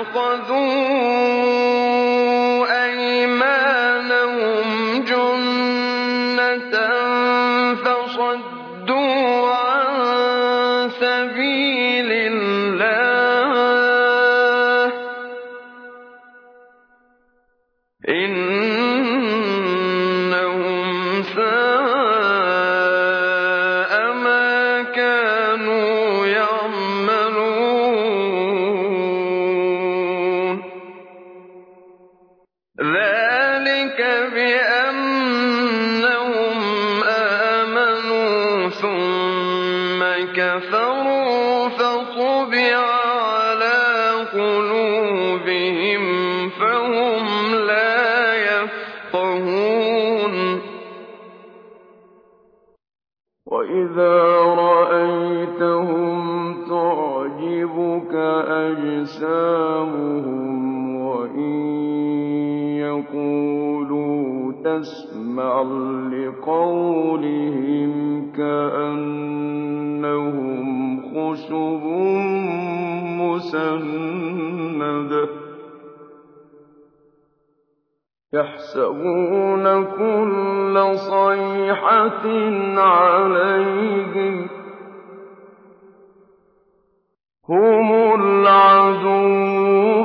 اتخذوا قلوبهم فهم لا يفقهون. وإذا رأيتهم تعجبك أجسامهم وإن يقولوا تسمع لقولهم كأنهم خشب مسندة يحسبون كل صيحة عليهم هم العدو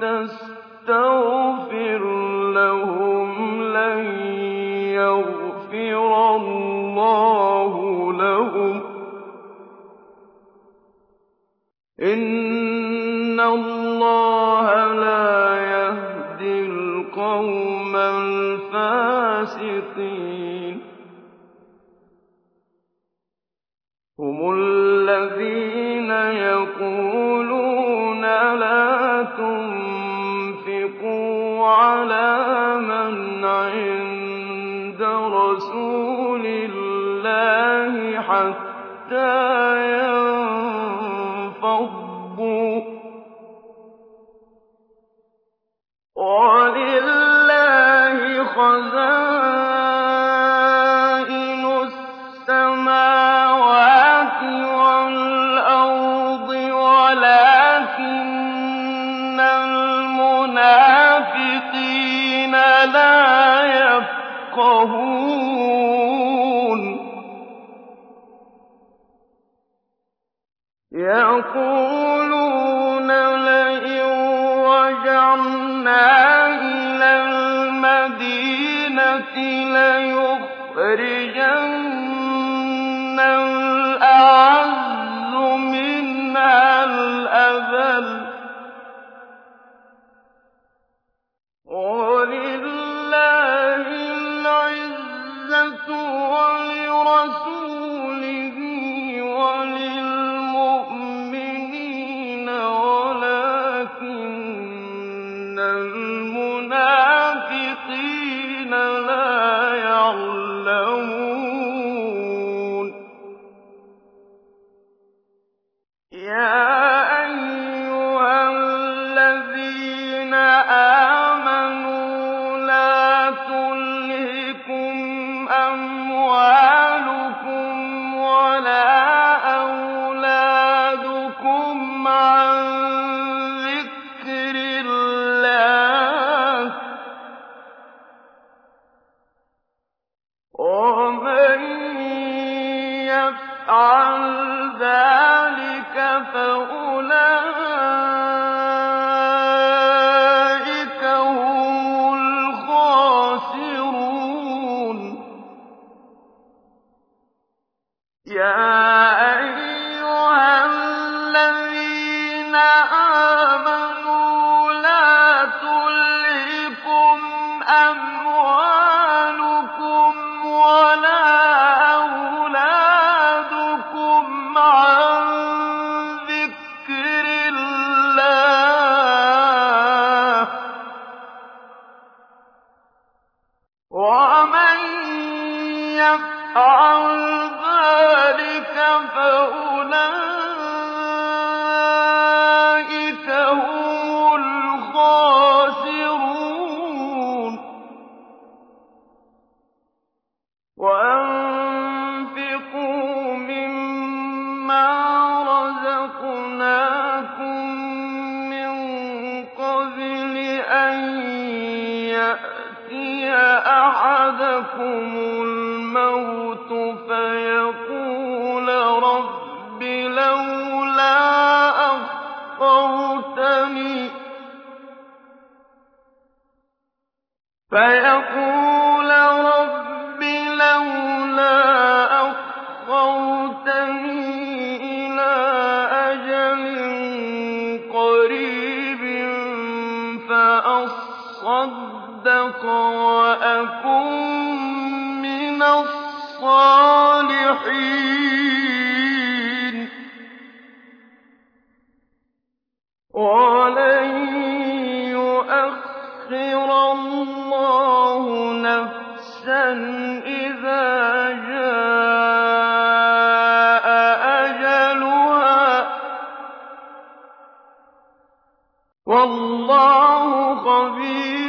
تستغفر لهم لن يغفر الله لهم. إن الله لا يهدي القوم الفاسقين. هم الذين يقولون تنفقوا على يفقهون. يقولون لئن رجعنا إلى المدينة ليخرجن الأعز عن آمَنُوا أَحَدَكُمُ الْمَوْتُ فَيَقُولَ رَبِّ لَوْلَا أَخَّرْتَنِي إِلَىٰ أَجَلٍ قَرِيبٍ فَأَصَّدَّقَ والله خبير.